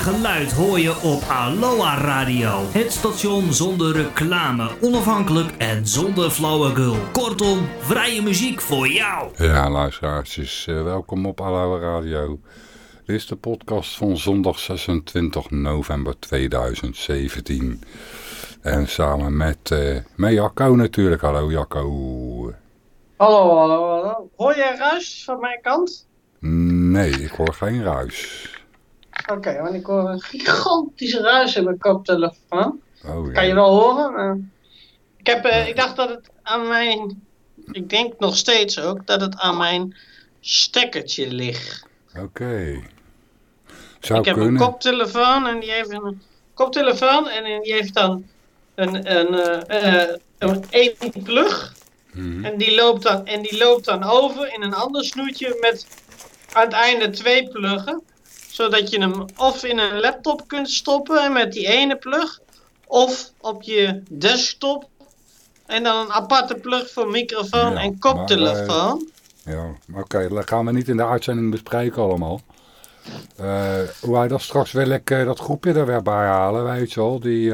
geluid hoor je op Aloha Radio. Het station zonder reclame, onafhankelijk en zonder flauwekul. Kortom, vrije muziek voor jou. Ja, luisteraars, uh, welkom op Aloha Radio. Dit is de podcast van zondag 26 november 2017. En samen met, uh, met Jacco natuurlijk. Hallo Jacco. Hallo, hallo, hallo. Hoor jij ruis van mijn kant? Nee, ik hoor geen ruis. Oké, want ik hoor een gigantische ruis in mijn koptelefoon. Oh, ja. Kan je wel horen? Maar... Ik, heb, uh, ik dacht dat het aan mijn... Ik denk nog steeds ook dat het aan mijn stekkertje ligt. Oké. Okay. ik heb een koptelefoon en die heeft een koptelefoon en die heeft dan een, een, uh, uh, een één plug. Mhm. En, die loopt dan, en die loopt dan over in een ander snoetje met aan het einde twee pluggen zodat je hem of in een laptop kunt stoppen met die ene plug, of op je desktop en dan een aparte plug voor microfoon en koptelefoon. Maar, uh, ja, oké, dat gaan we niet in de uitzending bespreken allemaal. Uh, hoe hij dat straks wil ik uh, dat groepje er weer bij halen, weet je wel, die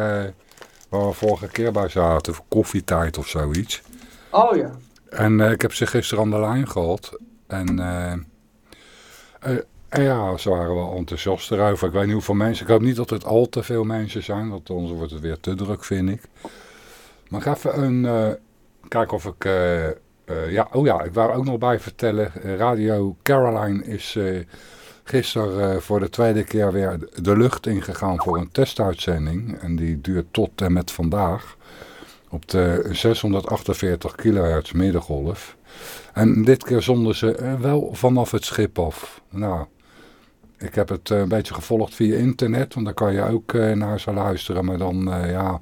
waar we vorige keer bij zaten, voor koffietijd of zoiets. Oh ja. En ik heb ze gisteren aan de lijn gehad en en ja, ze waren wel enthousiast erover. Ik weet niet hoeveel mensen. Ik hoop niet dat het al te veel mensen zijn. Want anders wordt het weer te druk, vind ik. Maar ik ga even een... Uh, kijken of ik... Uh, ja, oh ja, ik wou ook nog bij vertellen. Radio Caroline is gisteren voor de tweede keer weer de lucht ingegaan voor een testuitzending. En die duurt tot en met vandaag. Op de 648 kilohertz middengolf. En dit keer zonden ze wel vanaf het schip af. Nou, ik heb het eh, een beetje gevolgd via internet, want daar kan je ook eh, naar ze luisteren. Maar dan, eh, ja,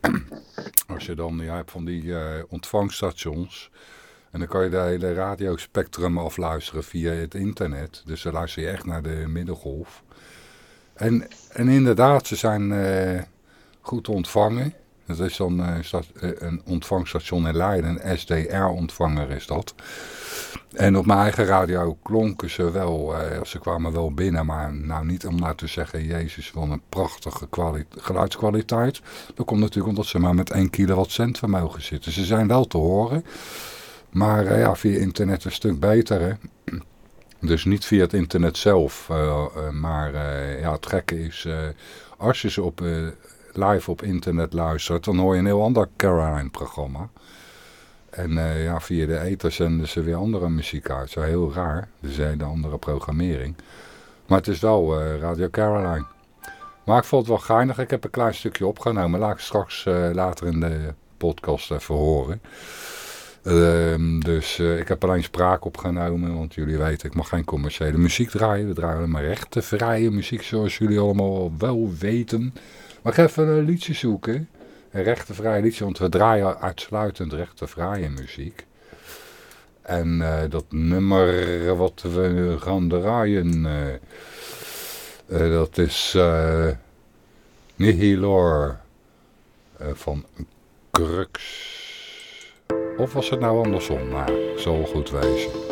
als je dan, ja, hebt van die ontvangstations... En dan kan je de hele radiospectrum afluisteren via het internet. Dus dan luister je echt naar de middengolf. En, en inderdaad, ze zijn goed ontvangen. Dat is dan een ontvangstation in Leiden, een SDR-ontvanger is dat. En op mijn eigen radio klonken ze wel, eh, ze kwamen wel binnen, maar nou niet om nou te zeggen, jezus, van een prachtige geluidskwaliteit. Dat komt natuurlijk omdat ze maar met 1 kilowatt centvermogen zitten. Ze zijn wel te horen, maar eh, ja, via internet een stuk beter hè. Dus niet via het internet zelf, maar ja, het gekke is, als je ze op, live op internet luistert, dan hoor je een heel ander Caroline-programma. En uh, ja, via de ether zenden ze weer andere muziek uit. Zo heel raar. Dus een andere programmering. Maar het is wel uh, Radio Caroline. Maar ik vond het wel geinig. Ik heb een klein stukje opgenomen. Laat ik straks uh, later in de podcast even horen. Ehm, dus ik heb alleen spraak opgenomen. Want jullie weten, ik mag geen commerciële muziek draaien. We draaien maar rechte vrije muziek zoals jullie allemaal wel weten. Maar ik even een liedje zoeken rechtenvrije liedje, want we draaien uitsluitend rechtenvrije muziek. En uh, dat nummer wat we gaan draaien, uh, uh, dat is Nihilor van Crux. Of was het nou andersom? Nou, zal goed wezen.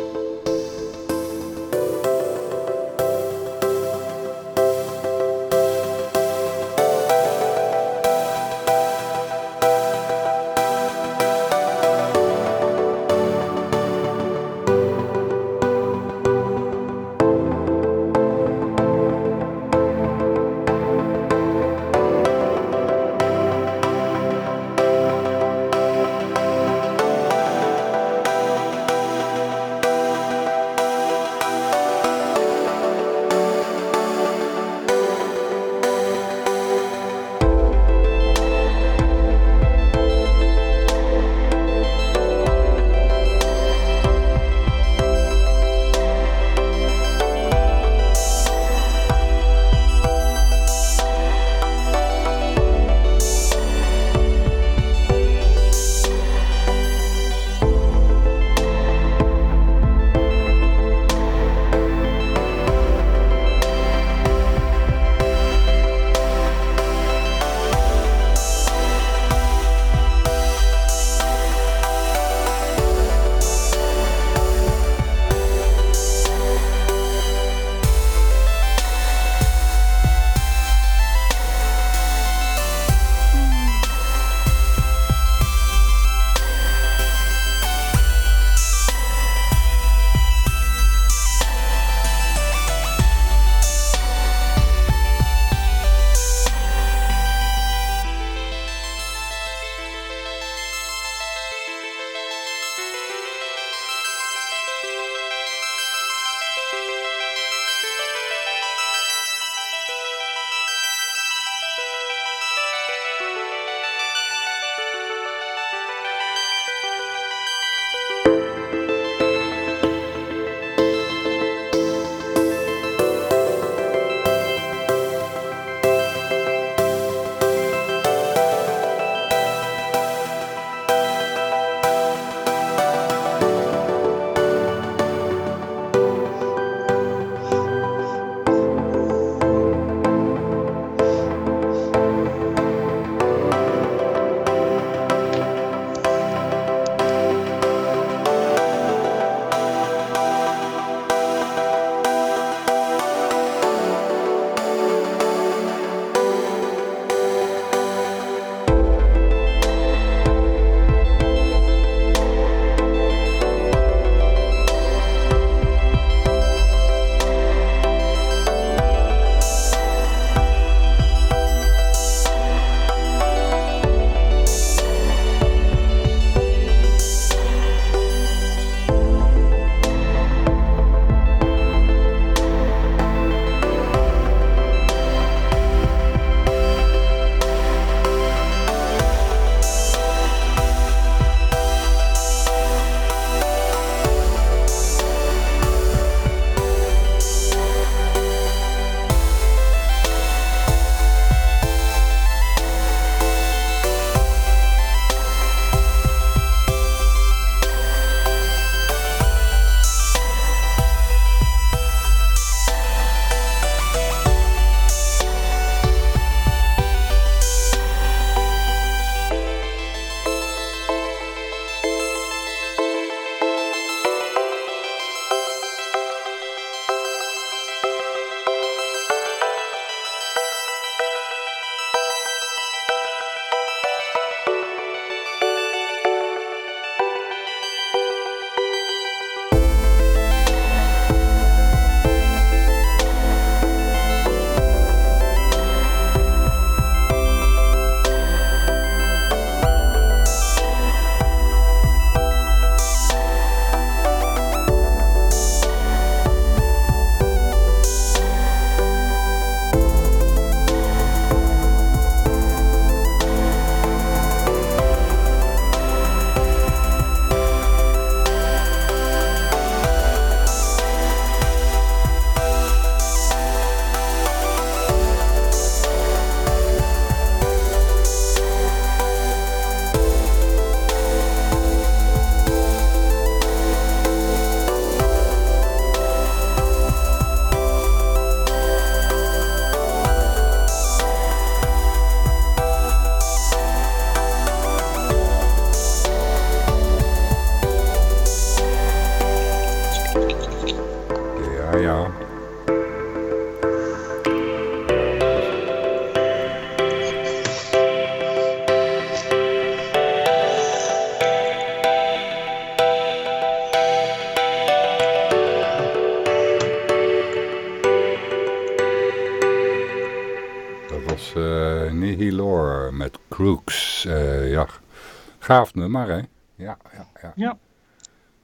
Gaaf nummer, hè? Ja, ja, ja. ja.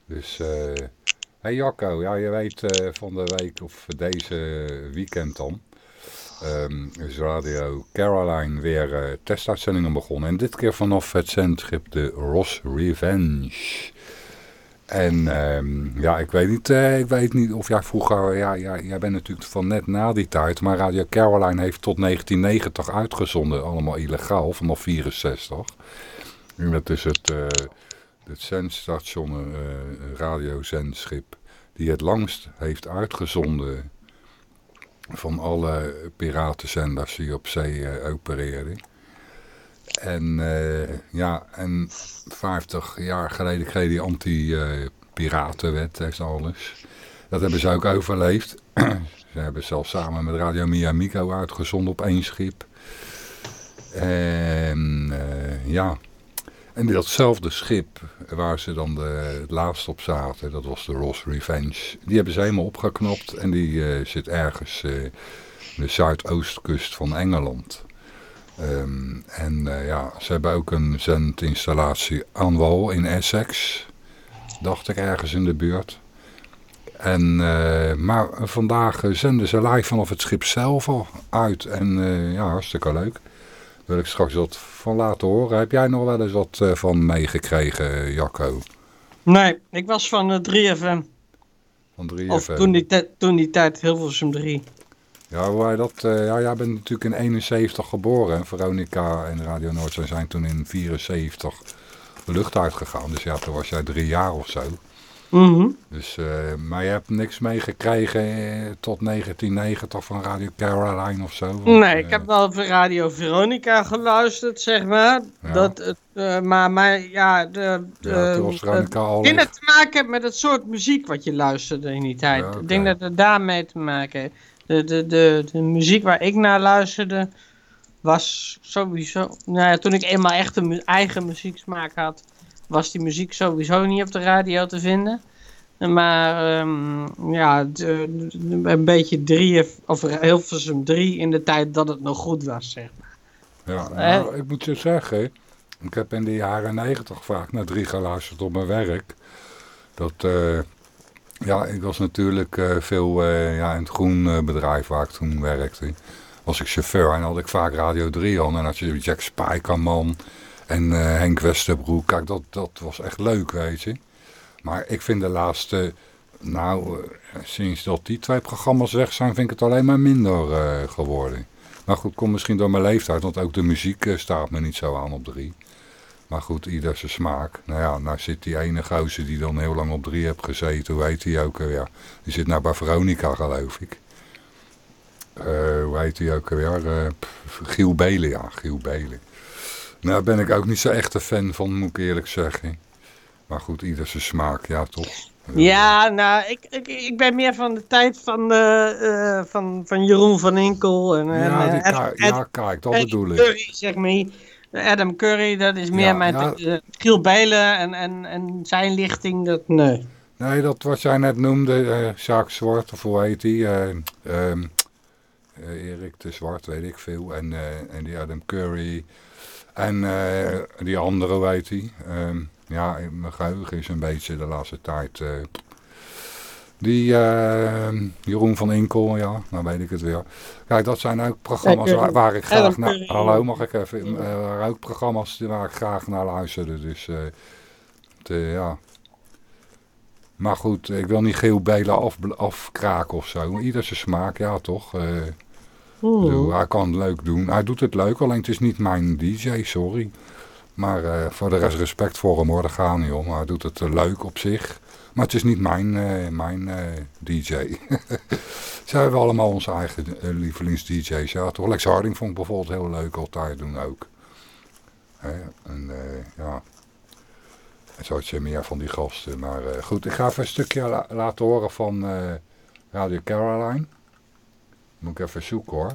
Dus, uh, hey Jacco, ja, je weet uh, van de week of deze weekend dan, um, is Radio Caroline weer uh, testuitzendingen begonnen. En dit keer vanaf het zendschip de Ross Revenge. En um, ja, ik weet niet, uh, ik weet niet of jij vroeger, ja, ja, jij bent natuurlijk van net na die tijd, maar Radio Caroline heeft tot 1990 uitgezonden, allemaal illegaal, vanaf 64. Dat is het, uh, het zendstation, uh, radiozendschip, die het langst heeft uitgezonden van alle piratenzenders die op zee uh, opereerden. En ja, en 50 jaar geleden kreeg die anti-piratenwet en alles. Dat hebben ze ook overleefd. ze hebben zelfs samen met Radio Miamico uitgezonden op één schip. En ja, en datzelfde schip waar ze dan de, het laatst op zaten, dat was de Ross Revenge. Die hebben ze helemaal opgeknapt en die uh, zit ergens uh, de zuidoostkust van Engeland. Um, en uh, ja, ze hebben ook een zendinstallatie aan wal in Essex. Dacht ik ergens in de buurt. En, maar vandaag zenden ze live vanaf het schip zelf al uit. En ja, hartstikke leuk wil ik straks wat van laten horen. Heb jij nog wel eens wat uh, van meegekregen, Jacco? Nee, ik was van 3FM. Van 3FM. Of toen die, toen die tijd Hilversum 3. Ja, wij dat, uh, ja, jij bent natuurlijk in 71 geboren. Veronica en Radio Noord zijn toen in 74 de lucht uitgegaan. Dus ja, toen was jij drie jaar of zo. Mm dus, uh, maar je hebt niks meegekregen eh, tot 1990 van Radio Caroline of zo? nee, ik heb wel voor Radio Veronica geluisterd, zeg maar. Dat, uh, maar, maar ja, de, de, ja. Ik denk dat te maken met het soort muziek wat je luisterde in die tijd. Ik denk dat het daarmee te maken heeft. De, de, de, de muziek waar ik naar luisterde was sowieso... Nou ja, toen ik eenmaal echt een eigen muzieksmaak had was die muziek sowieso niet op de radio te vinden. Maar um, ja, een beetje drie, of Hilversum 3 in de tijd dat het nog goed was, zeg maar. Ja, nou, ik moet je zeggen, ik heb in de jaren 90 vaak naar drie geluisterd op mijn werk. Dat, uh, ja, ik was natuurlijk uh, veel uh, ja, in het groen bedrijf waar ik toen werkte. Was ik chauffeur en had ik vaak Radio 3 aan. En had je Jack Spijkerman, en uh, Henk Westerbroek, kijk, dat, dat was echt leuk, weet je. Maar ik vind de laatste, nou, uh, sinds dat die twee programma's weg zijn, vind ik het alleen maar minder uh, geworden. Maar goed, komt misschien door mijn leeftijd, want ook de muziek staat me niet zo aan op drie. Maar goed, ieder zijn smaak. Nou ja, nou zit die ene gozer die dan heel lang op drie heeft gezeten, hoe heet die ook ja, Die zit nou bij Veronica, geloof ik. hoe heet die ook weer? Giel Belen, ja, Giel Belen. Nou ben ik ook niet zo echt een fan van, moet ik eerlijk zeggen. Maar goed, ieder zijn smaak, ja toch? Ja, nou, ik, ik, ik ben meer van de tijd van, uh, van, van Jeroen van Inkel. En, ja, die Ed, ja, kijk, dat bedoel ik. Curry, zeg maar. Adam Curry, dat is meer mijn... Ja. Giel Belen en, en, en zijn lichting, dat nee. Nee, dat wat jij net noemde, uh, Jacques Zwart, of hoe heet die? Um, Erik de Zwart, weet ik veel. En, en die Adam Curry... En uh, die andere weet hij. Uh, ja, mijn geheugen is een beetje de laatste tijd... Uh, die ehm, Jeroen van Inkel, ja, nou weet ik het weer. Kijk, dat zijn ook programma's waar, waar ik graag naar... Hallo, mag ik even? Uh, ook programma's waar ik graag naar luisterde. Dus, te, ja... Maar goed, ik wil niet geel belen af, afkraken of zo. Ieder zijn smaak, ja toch. Hij kan het leuk doen. Hij doet het leuk, alleen het is niet mijn DJ, sorry. Maar uh, voor de rest respect voor hem hoor, daar. Hij doet het uh, leuk op zich. Maar het is niet mijn, uh, mijn DJ. Ze hebben allemaal onze eigen lievelings-DJ's. Ja, toch? Lex Harding vond ik bijvoorbeeld heel leuk altijd doen ook. en ja... En zo had je meer van die gasten. Maar goed, ik ga even een stukje la laten horen van Radio Caroline. Moet ik even zoeken hoor.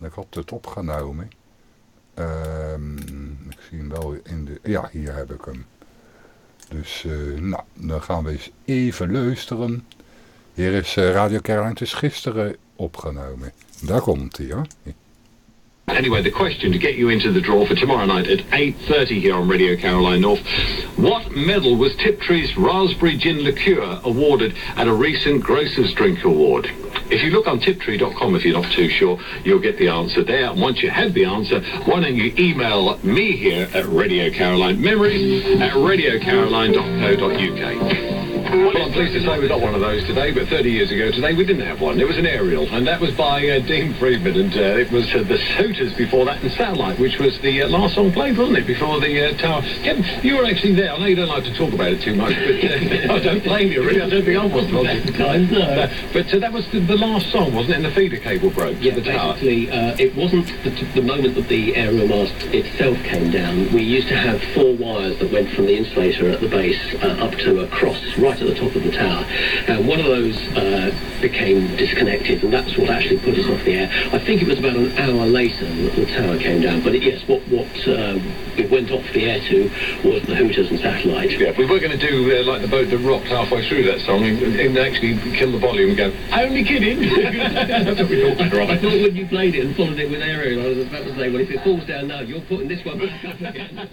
Ik had het opgenomen. Um, ik zie hem wel in de... Ja, hier heb ik hem. Dus, uh, nou, dan gaan we eens even luisteren. Hier is uh, Radio Caroline. Het is gisteren opgenomen. Daar komt hij hoor. Anyway, the question to get you into the draw for tomorrow night at 8.30 here on Radio Caroline North. What medal was Tiptree's Raspberry Gin Liqueur awarded at a recent Grocers Drink Award? If you look on tiptree.com, if you're not too sure, you'll get the answer there. And once you have the answer, why don't you email me here at Radio Caroline Memories at radiocaroline.co.uk. Well, I'm pleased to say we got one of those today, but 30 years ago today we didn't have one. It was an aerial, and that was by uh, Dean Friedman, and uh, it was uh, the Suitors before that, and Satellite, which was the uh, last song played, wasn't it, before the uh, tower? Kevin, you were actually there. I know you don't like to talk about it too much, but uh, I don't blame you, really. I don't think I was. At the time, no. but that was the, the, last song, wasn't it, and the feeder cable broke yeah, the tower? basically, it wasn't the, the, moment that the aerial mast itself came down. We used to have four wires that went from the insulator at the base up to a cross right at the top of the tower. Uh, one of those uh, became disconnected, and that's what actually put us off the air. I think it was about an hour later that the tower came down. But it, yes, what what uh, it went off the air to was the Hooters and Satellite. Yeah, we were going to do uh, like the boat that rocked halfway through that song and, and actually kill the volume and go, only kidding. that's what we thought better I thought when you played it and followed it with aerial, I was about to say, well, if it falls down now, you're putting this one back up again.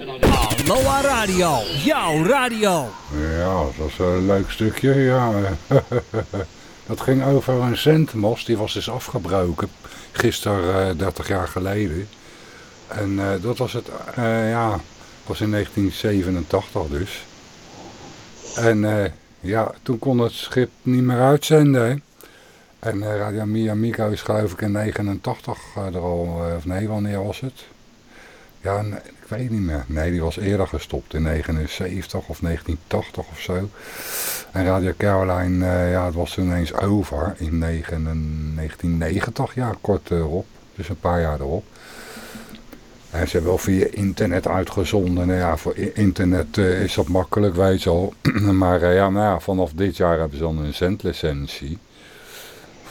Aloha Radio, jouw radio. Ja, dat was een stukje, ja. dat ging over een zendmast, die was dus afgebroken. Gisteren, uh, 30 jaar geleden. En uh, dat was het, uh, ja, was in 1987 dus. En ja, toen kon het schip niet meer uitzenden. En uh, Radio Miamico is geloof ik in 89 er al, of nee, wanneer was het? Ja, weet niet. Nee, die was eerder gestopt in 79 of 1980 of zo. En Radio Caroline, uh, ja, het was toen eens over in 1990, ja, kort erop. Dus een paar jaar erop. En ze hebben wel via internet uitgezonden. Nou ja, voor internet uh, is dat makkelijk, weet je al. maar ja, nou ja, vanaf dit jaar hebben ze dan een zendlicentie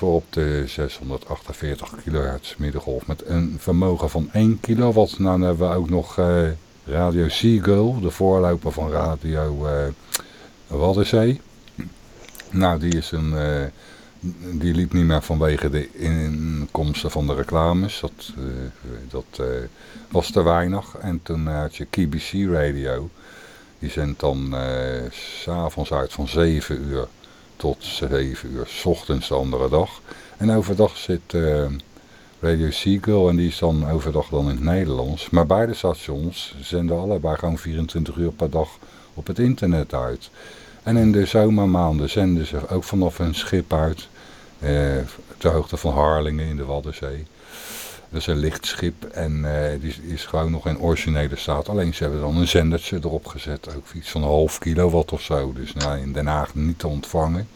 voor op de 648 kHz middengolf met een vermogen van 1 kilowatt. Nou, dan hebben we ook nog uh, Radio Seagull, de voorloper van Radio uh, Waddenzee. Nou, die, is een, uh, die liep niet meer vanwege de inkomsten van de reclames. Dat, dat was te weinig. En toen had je KBC Radio. Die zendt dan s s'avonds uit van 7 uur tot 7 uur s ochtends de andere dag. En overdag zit uh, Radio Seagull en die is dan overdag dan in het Nederlands. Maar beide stations zenden allebei gewoon 24 uur per dag op het internet uit. En in de zomermaanden zenden ze ook vanaf een schip uit. Uh, ter hoogte van Harlingen in de Waddenzee. Dat is een lichtschip en uh, die is gewoon nog in originele staat. Alleen ze hebben dan een zendertje erop gezet. Ook iets van een half kilowatt of zo. Dus nou, in Den Haag niet te ontvangen.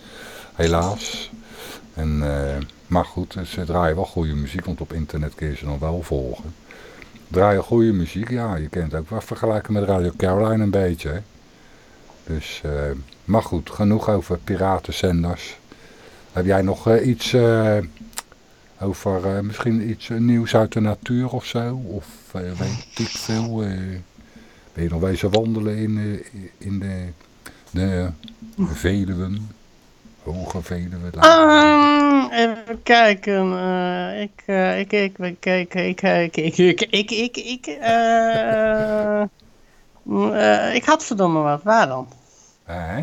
Helaas. En, uh, maar goed, ze draaien wel goede muziek. Want op internet kun je ze nog wel volgen. Draaien goede muziek, ja. Je kent ook wel vergelijken met Radio Caroline een beetje. Hè? Dus, uh, maar goed, genoeg over piratenzenders. Heb jij nog iets over uh, misschien iets uh, nieuws uit de natuur of zo. Of uh, weet ik veel. ben je nog wezen wandelen in, in de, de Veluwen? Hoge Veluwe? Um, even kijken. ik, ik, ik, ik, ik, ik, ik, ik, ik, ik, ik, ik, ik had verdomme wat. Waar dan? Eh?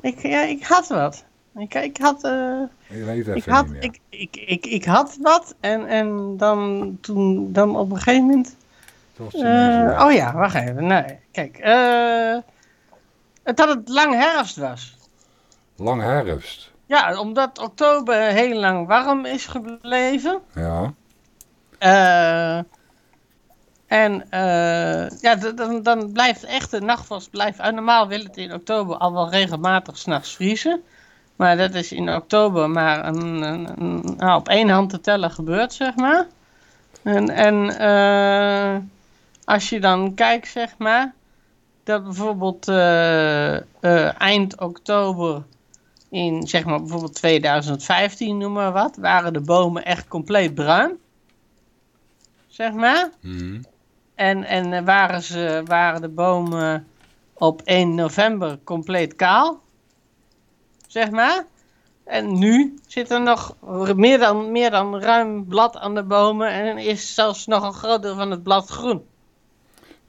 Ik, ja, ik had wat. Ik, ik had... Uh, ik weet even ik had, niet. Ik, ik, ik, ik had wat en, en dan, toen, dan op een gegeven moment... Uh, oh ja, wacht even. Nee, kijk. Uh, het dat het lang herfst was. Lang herfst? Ja, omdat oktober heel lang warm is gebleven. Ja. En ja, dan, dan blijft echt de nachtwas blijft. normaal wil het in oktober al wel regelmatig s'nachts vriezen. Maar dat is in oktober maar een, een, nou, op één hand te tellen gebeurd, zeg maar. En, en uh, als je dan kijkt, zeg maar, dat bijvoorbeeld uh, uh, eind oktober in, zeg maar, bijvoorbeeld 2015, noem maar wat, waren de bomen echt compleet bruin. Zeg maar. Mm. En, en waren, ze, waren de bomen op 1 november compleet kaal zeg maar. En nu zit er nog meer dan, meer dan ruim blad aan de bomen en is zelfs nog een groot deel van het blad groen.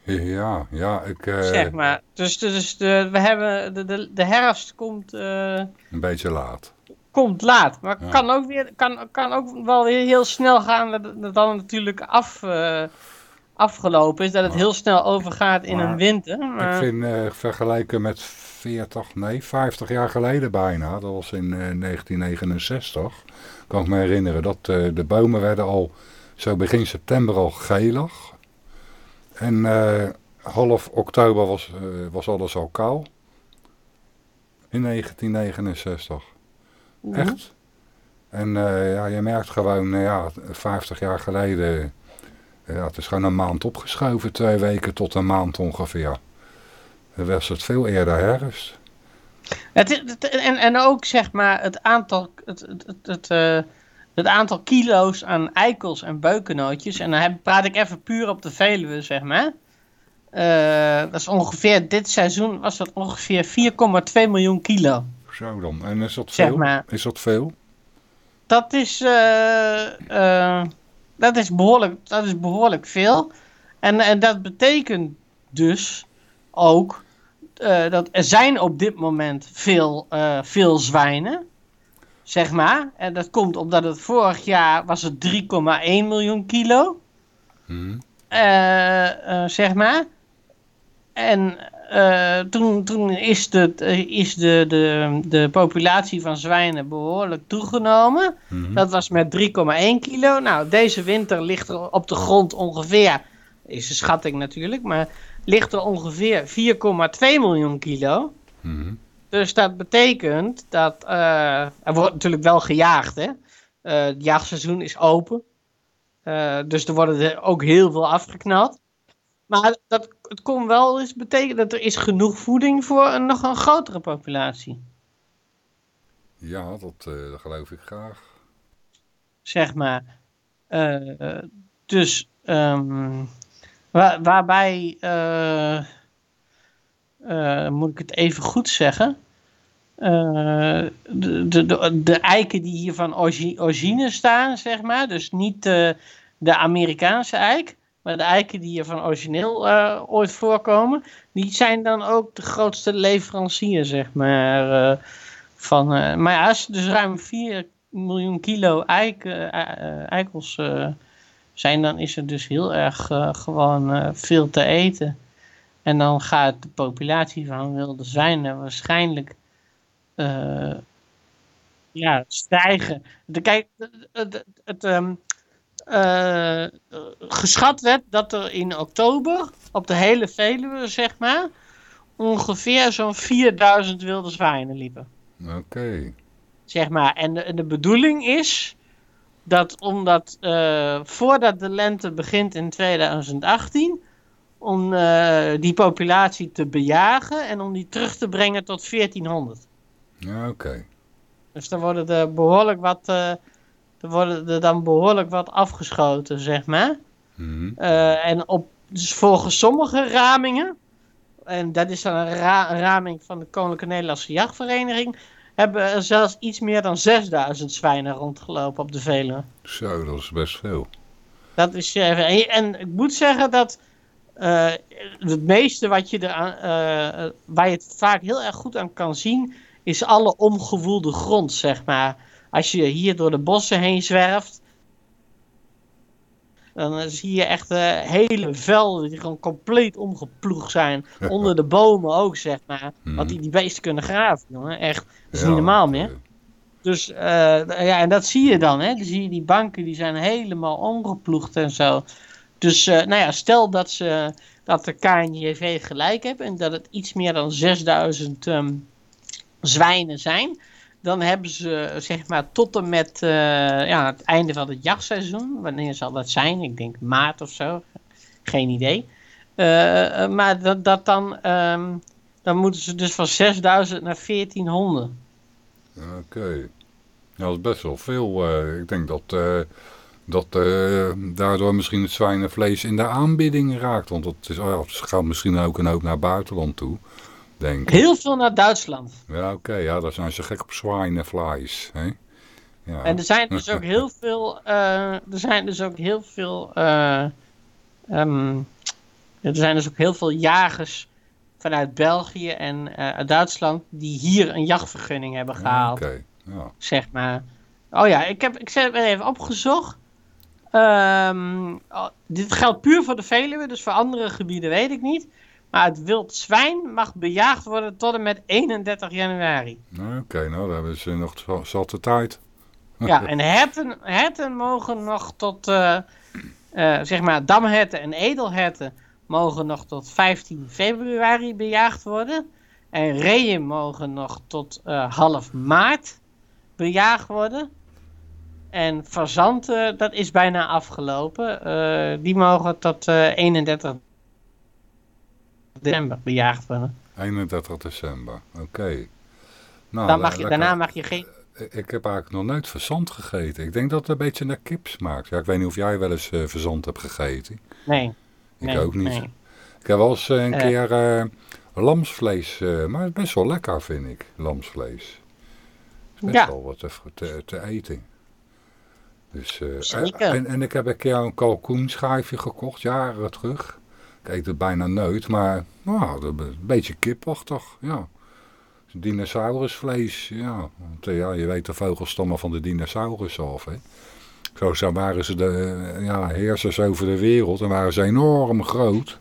Ja, ja, ik... Uh... Zeg maar. Dus, dus de, we hebben, de, de, de herfst komt... Uh... Een beetje laat. Komt laat, maar ja. kan, ook weer, kan, kan ook wel weer heel snel gaan dat het dan natuurlijk af... Uh, afgelopen is, dat het heel snel overgaat in een winter. Maar... Ik vind vergelijken met 40, nee 50 jaar geleden bijna, dat was in uh, 1969, kan ik me herinneren dat uh, de bomen werden al zo begin september al gelig. En eh, half oktober was, was alles al kaal. In 1969. Mm -hmm. Echt. En ja, je merkt gewoon, ja, 50 jaar geleden ja, het is gewoon een maand opgeschoven, twee weken tot een maand ongeveer. Dan was het veel eerder herfst. Het, het, en, en ook zeg maar het aantal, het, het, het, uh, het aantal kilo's aan eikels en beukennootjes. En dan heb, praat ik even puur op de Veluwe, zeg maar. Uh, dat is ongeveer, dit seizoen was dat ongeveer 4,2 miljoen kilo. Zo dan. En is dat veel? Zeg maar, is dat veel? Dat is... Uh, dat is behoorlijk, dat is behoorlijk veel. En, en dat betekent dus ook uh, dat er zijn op dit moment veel, uh, veel zwijnen. Zeg maar. En dat komt omdat het vorig jaar was het 3,1 miljoen kilo. Hmm. Uh, zeg maar. En toen, toen is, de, is de, de, de populatie van zwijnen behoorlijk toegenomen. Mhm. Dat was met 3,1 kilo. Nou, deze winter ligt er op de grond ongeveer, is een schatting natuurlijk, maar ligt er ongeveer 4,2 miljoen kilo. Mhm. Dus dat betekent dat, er wordt natuurlijk wel gejaagd hè. het jachtseizoen is open. dus er worden er ook heel veel afgeknald. Maar dat, het kon wel eens betekenen dat er is genoeg voeding voor een nog een grotere populatie. Ja, dat, uh, dat geloof ik graag. Zeg maar. Uh, dus um, waar, waarbij, uh, moet ik het even goed zeggen, de, de, de, de, eiken die hier van origine staan, zeg maar, dus niet de, Amerikaanse eik, maar de eiken die hier van origineel ooit voorkomen, die zijn dan ook de grootste leverancier, zeg maar. Van, maar ja, als dus ruim 4 miljoen kilo eik, eikels zijn, dan is er dus heel erg gewoon veel te eten. En dan gaat de populatie van wilde zwijnen waarschijnlijk ja, stijgen. De, kijk, het, het, um, uh, geschat werd dat er in oktober op de hele Veluwe, zeg maar, ongeveer zo'n 4000 wilde zwijnen liepen. Oké. Zeg maar, en de, de bedoeling is dat omdat uh, voordat de lente begint in 2018, om uh, die populatie te bejagen en om die terug te brengen tot 1400. Ja, oké. Dus dan worden er behoorlijk wat er worden er dan behoorlijk wat afgeschoten, zeg maar. Mhm. Eh, en op, dus volgens sommige ramingen, en dat is dan een, raming van de Koninklijke Nederlandse Jachtvereniging, hebben er zelfs iets meer dan 6000 zwijnen rondgelopen op de Veluwe. Zo, dat is best veel. Dat is, uh, en, ik moet zeggen dat uh, het meeste wat je eraan, uh, waar je het vaak heel erg goed aan kan zien, is alle omgewoelde grond, zeg maar als je hier door de bossen heen zwerft, dan zie je echt uh, hele velden die gewoon compleet omgeploegd zijn. Onder de bomen ook, zeg maar. Mm. Wat die, die beesten kunnen graven, jongen. Echt, dat is niet normaal meer. Dus, uh, ja, en dat zie je dan, hè. Dan zie je die banken, die zijn helemaal omgeploegd en zo. Dus, uh, nou ja, stel dat, ze, dat de KNJV gelijk hebben en dat het iets meer dan 6000 um, ehm, zwijnen zijn dan hebben ze zeg maar tot en met uh, ja, het einde van het jachtseizoen. Wanneer zal dat zijn? Ik denk maart of zo. Geen idee. Uh, maar dat, dat dan, um, dan moeten ze dus van 6000 naar 1400. Oké. Dat is best wel veel. Ik denk dat, dat daardoor misschien het zwijnenvlees in de aanbieding raakt. Want het, is, oh, het gaat misschien ook een hoop naar buitenland toe. Denk Heel veel naar Duitsland. Ja, oké. ja, daar zijn ze gek op zwijnenvlees. Hè? Ja. En er zijn dus ook heel veel... Uh, er zijn dus ook heel veel... Uh, um, er zijn dus ook heel veel jagers vanuit België en uh, Duitsland... die hier een jachtvergunning hebben gehaald. Oké, ja. Zeg maar. Oh ja, ik heb, ik heb even opgezocht. Um, oh, dit geldt puur voor de Veluwe, dus voor andere gebieden weet ik niet. Maar het wild zwijn mag bejaagd worden tot en met 31 januari. Oké, nou dan hebben ze nog zatte tijd. Ja, en herten, herten mogen nog tot, uh, uh, zeg maar, damherten en edelherten mogen nog tot 15 februari bejaagd worden. En reeën mogen nog tot uh, half maart bejaagd worden. En fazanten, dat is bijna afgelopen. die mogen tot 31 december bejaagd worden. 31 december, oké. Nou, Dan mag je, daarna mag je geen... Eh, ik heb eigenlijk nog nooit verzand gegeten. Ik denk dat het een beetje naar kip smaakt. Ja, ik weet niet of jij wel eens uh, verzand hebt gegeten. Nee. Ik ook niet. Ik heb wel eens een uh, keer lamsvlees, maar het is best wel lekker vind ik, lamsvlees. Het is best ja. wel wat te, te, eten. Dus, en, en ik heb een keer een kalkoenschijfje gekocht, jaren terug. Ik eet het bijna nooit, maar nou, een beetje kipachtig, ja. Dinosaurusvlees, ja. Want ja, je weet de vogels stammen van de dinosaurus af, hè. Zo, waren ze de ja, heersers over de wereld en waren ze enorm groot.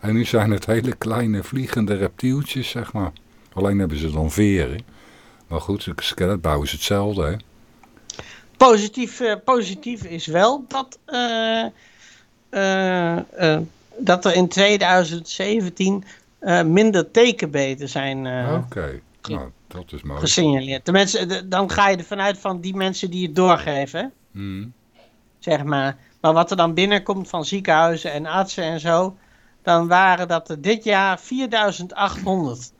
En nu zijn het hele kleine vliegende reptieltjes, zeg maar. Alleen hebben ze dan veren. Maar goed, de skeletbouw is hetzelfde, hè. Positief, uh, positief is wel dat, uh, dat er in 2017 minder tekenbeten zijn Oké, nou, dat is mooi. gesignaleerd. De mensen, dan ga je ervan uit van die mensen die het doorgeven. Hmm. Zeg maar. Maar wat er dan binnenkomt van ziekenhuizen en artsen en zo, dan waren dat er dit jaar 4800.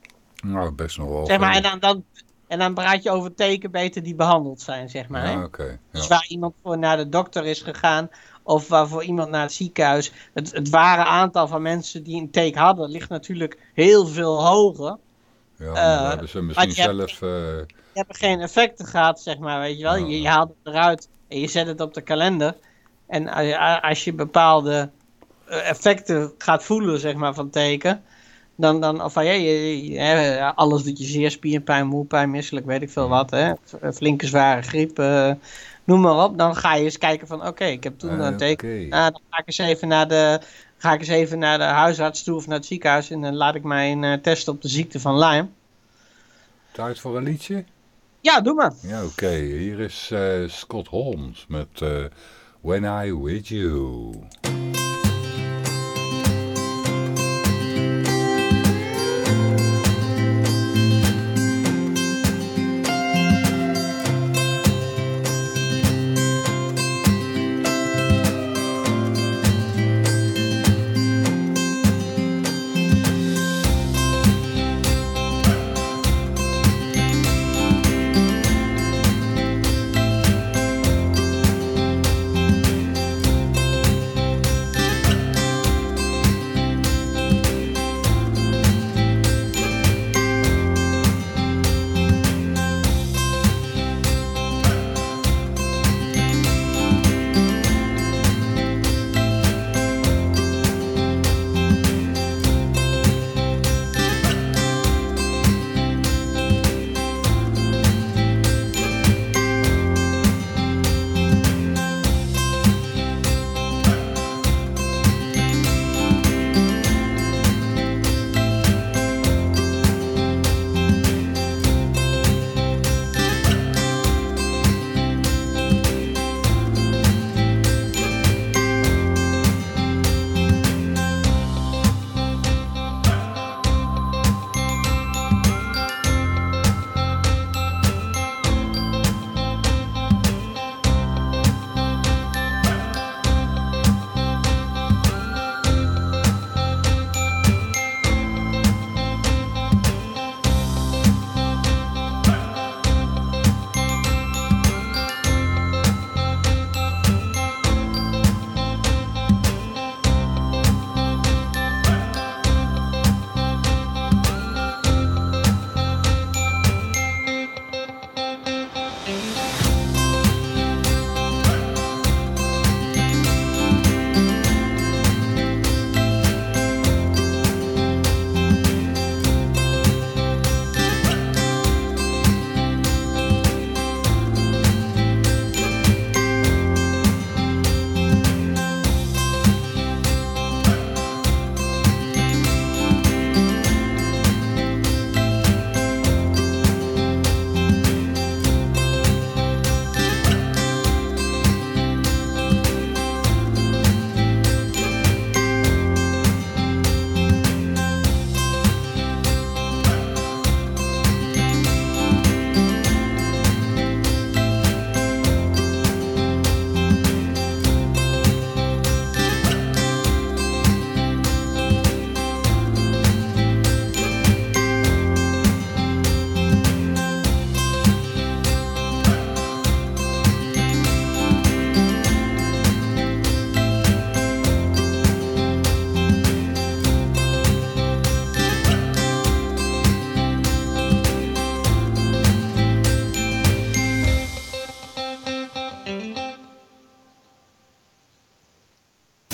Nou, best nog wel. Zeg maar, en dan, dan, en dan praat je over tekenbeten die behandeld zijn, zeg maar. Ja, okay, ja. Dus waar iemand voor naar de dokter is gegaan, of waarvoor iemand naar het ziekenhuis. Het, het ware aantal van mensen die een teken hadden, ligt natuurlijk heel veel hoger. Ja, uh, hebben ze misschien zelf... Hebt, uh... Je hebt geen effecten gehad, zeg maar, weet je wel. Je, je haalt het eruit en je zet het op de kalender. En als je bepaalde eh, effecten gaat voelen, zeg maar, van teken, dan, dan of ja, je, alles doet je zeer, spierpijn, moepijn, misselijk, weet ik veel wat, hè. Flinke zware griep, uh, noem maar op. Dan ga je eens kijken van, oké, ik heb toen een teken. Okay. Nou, dan ga ik eens even naar de, ga ik eens even naar de huisarts toe of naar het ziekenhuis en dan laat ik mij uh, testen op de ziekte van Lyme. Tijd voor een liedje? Ja, doe maar. Ja, oké. Hier is uh, Scott Holmes met When I With You.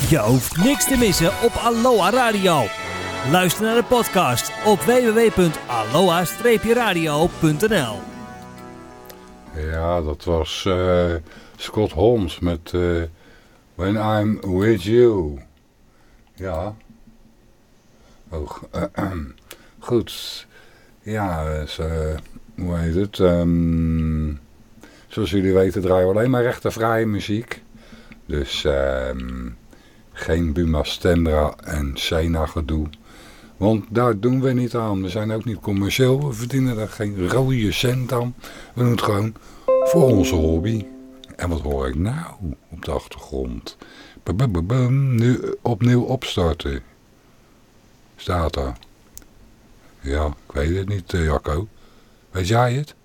Je hoeft niks te missen op Aloha Radio. Luister naar de podcast op www.aloha-radio.nl Ja, dat was uh, Scott Holmes met uh, When I'm With You. Ja. Oh, goed. Ja, dus, hoe heet het? Um, zoals jullie weten draaien we alleen maar rechtervrije muziek. Dus um, geen Buma Stendra en Sena gedoe. Want daar doen we niet aan. We zijn ook niet commercieel. We verdienen daar geen rode cent aan. We doen het gewoon voor onze hobby. En wat hoor ik nou op de achtergrond? Nu opnieuw opstarten. Staat er. Ja, ik weet het niet, eh, Jacco. Weet jij het?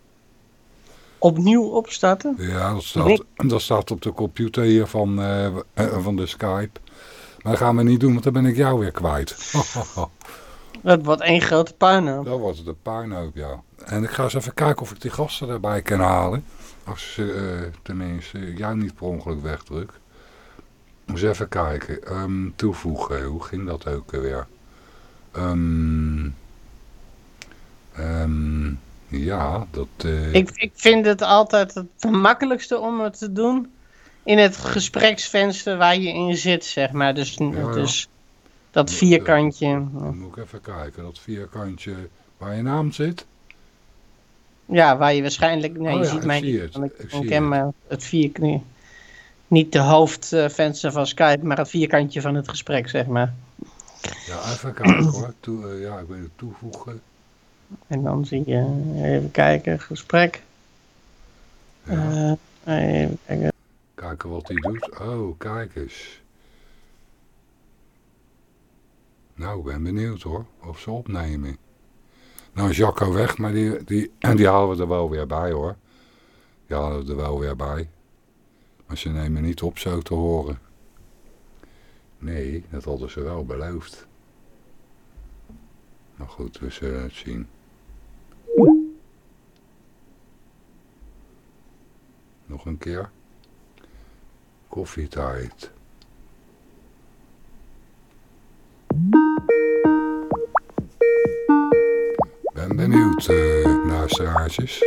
Opnieuw opstarten? Ja, dat staat, dat staat op de computer hier van, uh, van de Skype. Maar dat gaan we niet doen, want dan ben ik jou weer kwijt. Het wordt één grote puinhoop. Dat wordt een puinhoop, ja. En ik ga eens even kijken of ik die gasten erbij kan halen. Als ze uh, tenminste jou niet per ongeluk wegdruk. Eens even kijken. Um, toevoegen, hoe ging dat ook weer? Um, um, ja, dat... Uh... Ik, ik vind het altijd het makkelijkste om het te doen in het gespreksvenster waar je in zit, zeg maar. Dus, dus dat vierkantje. Dan moet ik even kijken, dat vierkantje waar je naam zit. Ja, waar je waarschijnlijk... Nee, oh, je ziet mij niet. Het. Ik, ik, ken het. het vierkantje. Niet de hoofdvenster van Skype, maar het vierkantje van het gesprek, zeg maar. Ja, even kijken hoor. Toe, uh, ja, ik wil het toevoegen. En dan zie je, even kijken, gesprek. Ja. Uh, even kijken. Wat hij doet. Oh, kijk eens. Nou, ik ben benieuwd hoor, of ze opnemen. Nou is Jacco weg, maar die, die, en die halen we er wel weer bij hoor. Die halen we er wel weer bij. Maar ze nemen niet op zo te horen. Nee, dat hadden ze wel beloofd. Maar goed, we zullen het zien. Nog een keer. Koffietijd. Ben benieuwd, uh, luisteraartjes.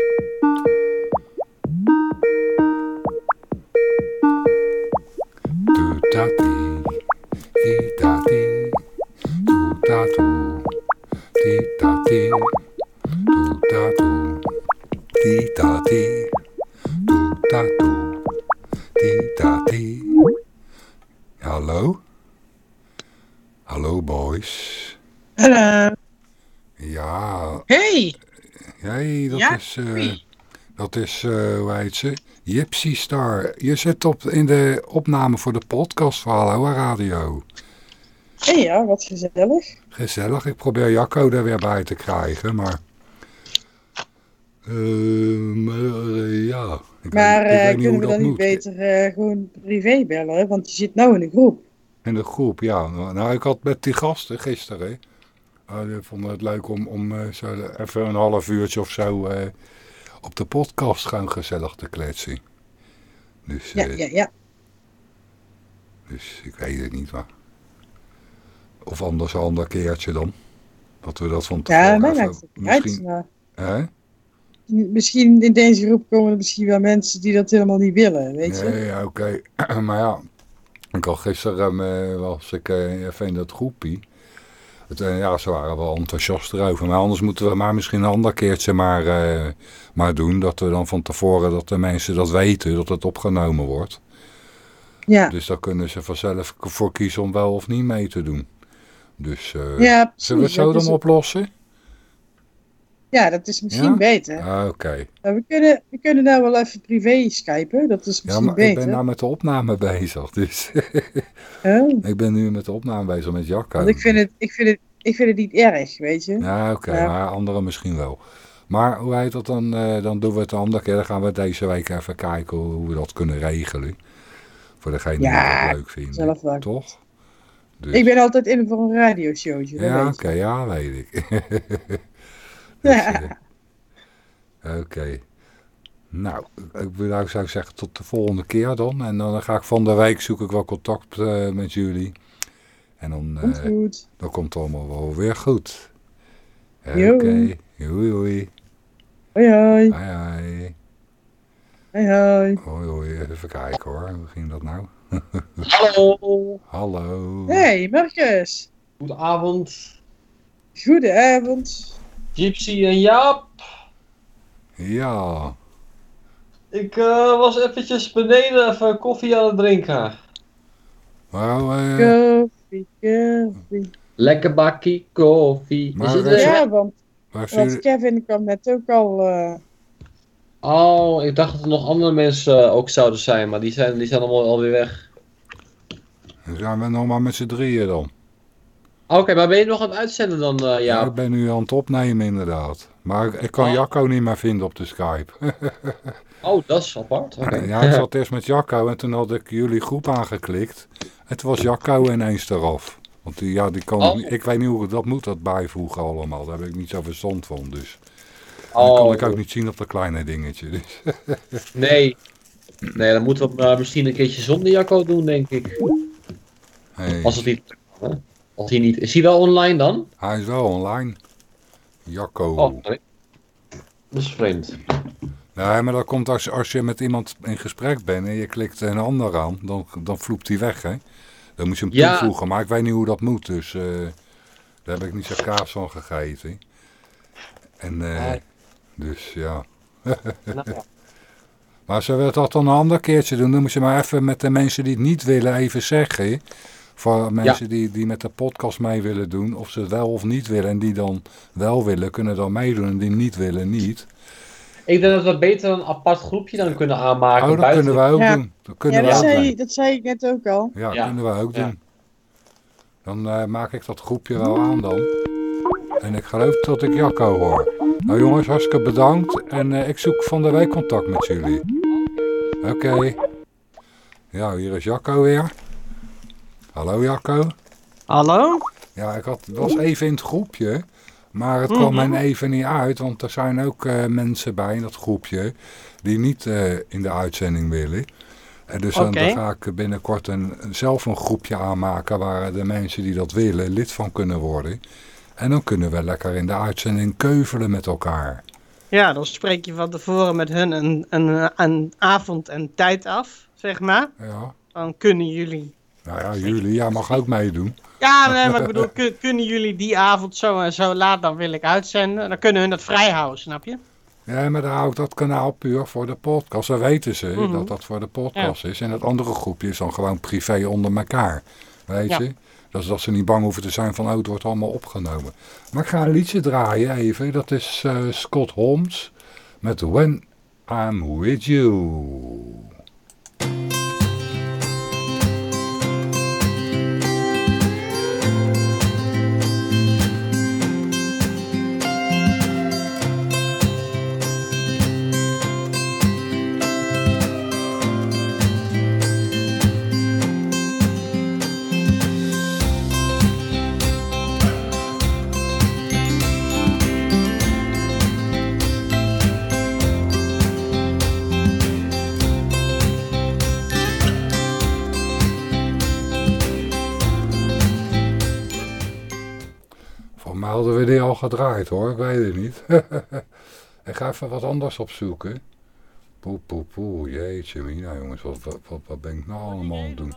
Toetati, titati, toetatu, titati, toetatu, titati, Hallo? Hallo boys. Hallo. Ja. Hey. Hey, dat is... Uh, dat is, uh, hoe heet ze? Gypsy Star. Je zit op, in de opname voor de podcast van Hallo Radio. Hey, ja, wat gezellig. Gezellig. Ik probeer Jacco er weer bij te krijgen, maar... Uh, maar ja... Ik maar weet, ik kunnen we dan niet beter gewoon privé bellen? Want je zit nou in de groep. In de groep, ja. Nou, ik had met die gasten gisteren... Uh, die vonden het leuk om, om uh, zo even een half uurtje of zo uh, op de podcast gaan gezellig te kletsen. Dus, ja, ja, ja. Dus ik weet het niet waar. Of anders een ander keertje dan. Dat we dat van tevoren Ja, mij het misschien, uit, Misschien in deze groep komen er misschien wel mensen die dat helemaal niet willen, weet je? Nee, ja, oké. maar ja, ik had gisteren was ik even in dat groepie. Het, eh, ja, ze waren wel enthousiast erover. Maar anders moeten we maar misschien een ander keertje maar, uh, maar doen. Dat we dan van tevoren, dat de mensen dat weten, dat het opgenomen wordt. Ja. Dus dan kunnen ze vanzelf voor kiezen om wel of niet mee te doen. Dus uh, ja, zullen we het zo dan oplossen? Ja, dat is misschien beter. Ah, oké. we, kunnen, we kunnen nou wel even privé skypen, dat is misschien ja, maar beter. ik ben nou met de opname bezig, dus... oh. Ik ben nu met de opname bezig met Jacco. Want ik vind het, ik vind het, ik vind het niet erg, weet je. Ja, oké, maar anderen misschien wel. Maar hoe heet dat dan, uh, dan doen we het de andere keer. Dan gaan we deze week even kijken hoe, we dat kunnen regelen. Voor degene ja, die het leuk vinden. Zelf wel. Toch? Dus... Ik ben altijd in voor een radioshowtje. Ja, oké, ja, weet ik. Dus, uh, Oké. Nou, ik nou zou zeggen tot de volgende keer dan. En dan ga ik van de week zoek ik wel contact uh, met jullie. En dan, komt uh, dan komt het allemaal wel weer goed. Oké, okay. hoi hoi. Hoi hoi. Hoi hoi. Hoi hoi. Hoi hoi, even kijken hoor. Hoe ging dat nou? Hallo. Hallo. Hey Marcus. Goedenavond. Goedenavond. Gypsy en Jaap. Ja. Ik uh, was eventjes beneden even koffie aan het drinken. Wauw, uh... Koffie, koffie. Lekker bakkie koffie. Maar, Is het, ja, want, want Kevin kwam net ook al... Uh... Oh, ik dacht dat er nog andere mensen ook zouden zijn, maar die zijn, die zijn allemaal alweer weg. Dan zijn we nog maar met z'n drieën dan. Oké, maar ben je nog aan het uitzenden dan, uh, ja? Ik ben nu aan het opnemen inderdaad. Maar ik, kan oh. Jacco niet meer vinden op de Skype. oh, dat is apart. Okay. Ja, ik zat eerst met Jacco en toen had ik jullie groep aangeklikt. En toen was Jacco ineens eraf. Want die, ja, die kan, oh. ik weet niet hoe dat moet, dat bijvoegen allemaal. Daar heb ik niet zo verstand van, dus... Oh. Dat kan ik ook niet zien op dat kleine dingetje. Dus. nee. Nee, dan moeten we uh, misschien een keertje zonder Jacco doen, denk ik. Hey. Als het niet... Hè? Als hij niet... Is hij wel online dan? Hij is wel online. Jacco. Oh, nee. Dat is vreemd. Nee, maar dat komt als, als je met iemand in gesprek bent en je klikt een ander aan, dan, dan vloept hij weg, hè. Dan moet je hem ja. toevoegen, maar ik weet niet hoe dat moet, dus uh, daar heb ik niet zo kaas van gegeten. En, uh, dus ja. nou, ja. Maar zullen we dat dan een ander keertje doen? Dan moet je maar even met de mensen die het niet willen even zeggen. Voor mensen die, die met de podcast mee willen doen, of ze het wel of niet willen. En die dan wel willen, kunnen dan meedoen. En die niet willen, niet. Ik denk dat we beter een apart groepje dan kunnen aanmaken. Oh, dat kunnen we ook doen. Dat, kunnen ja, dat, zei, dat zei ik net ook al. Ja, dat kunnen we ook doen. Dan uh, maak ik dat groepje wel aan dan. En ik geloof dat ik Jacco hoor. Nou jongens, hartstikke bedankt. En uh, ik zoek van de week contact met jullie. Oké. Okay. Ja, hier is Jacco weer. Hallo Jacco. Hallo. Ja, ik had, was even in het groepje. Maar het kwam mm even niet uit. Want er zijn ook uh, mensen bij in dat groepje. Die niet uh, in de uitzending willen. En dus okay. dan, ga ik binnenkort een, zelf een groepje aanmaken. Waar de mensen die dat willen lid van kunnen worden. En dan kunnen we lekker in de uitzending keuvelen met elkaar. Ja, dan spreek je van tevoren met hun een, een, een avond en tijd af, zeg maar. Ja. Dan kunnen jullie nou ja, jullie, jij mag ook meedoen. Ja, nee, maar ik bedoel, kunnen jullie die avond zo en zo laat, dan wil ik uitzenden. Dan kunnen hun dat vrijhouden, snap je? Ja, maar dan hou ik dat kanaal puur voor de podcast. Dan weten ze mhm. dat dat voor de podcast is. En het andere groepje is dan gewoon privé onder elkaar. Weet je? Dat dat ze niet bang hoeven te zijn van, oh, het wordt allemaal opgenomen. Maar ik ga een liedje draaien even. Dat is uh, Scott Holmes met When I'm With You. Hadden we die al gedraaid hoor, ik weet het niet. ik ga even wat anders opzoeken. Poe, poe, poe, jeetje mina jongens, wat, wat, wat, ben ik nou allemaal aan het doen?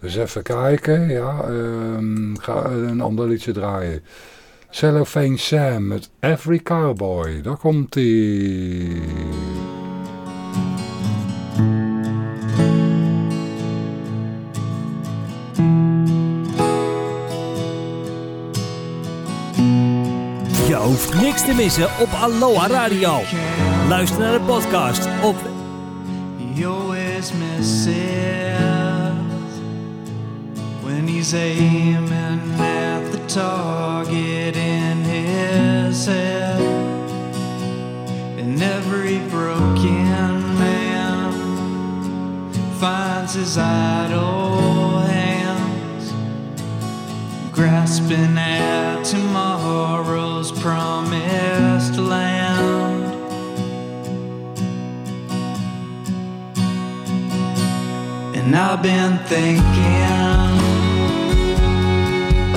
Dus even kijken, ja, um, ga een ander liedje draaien. Cellophane Sam met Every Cowboy, daar komt ie. Hoeft niks te missen op Aloha Radio. Luister naar de podcast op... He misses When he's aiming at the target in his head And every broken man Finds his hands Grasping at tomorrow's promised land. And I've been thinking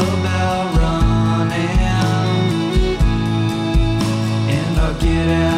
about running, and get out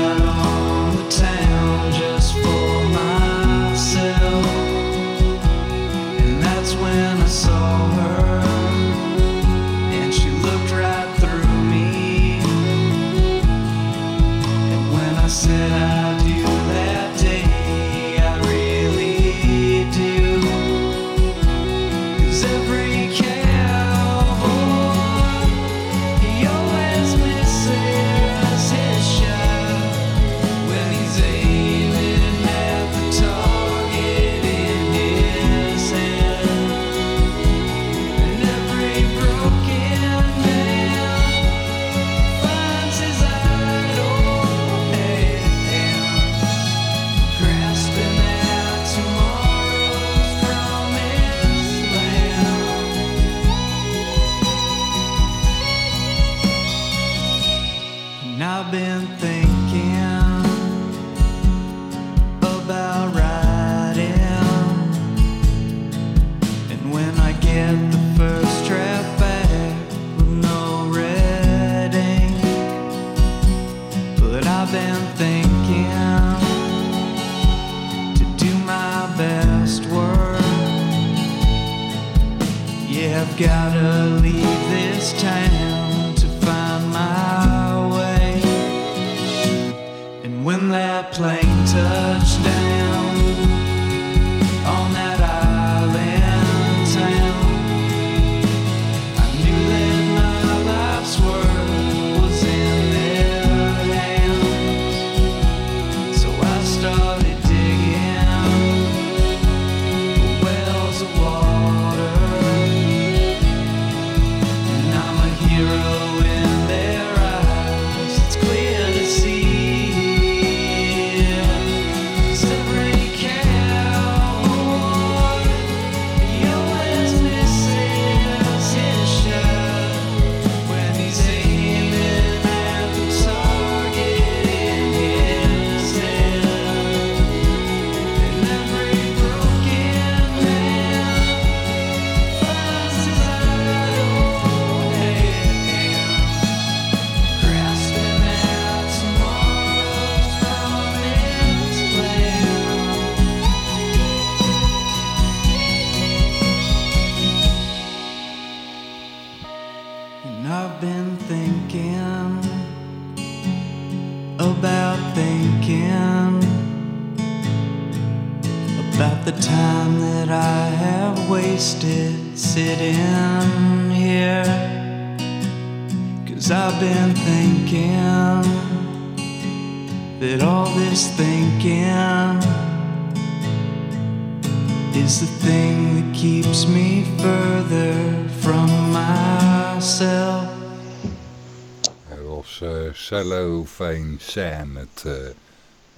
Cellophane Sam met uh,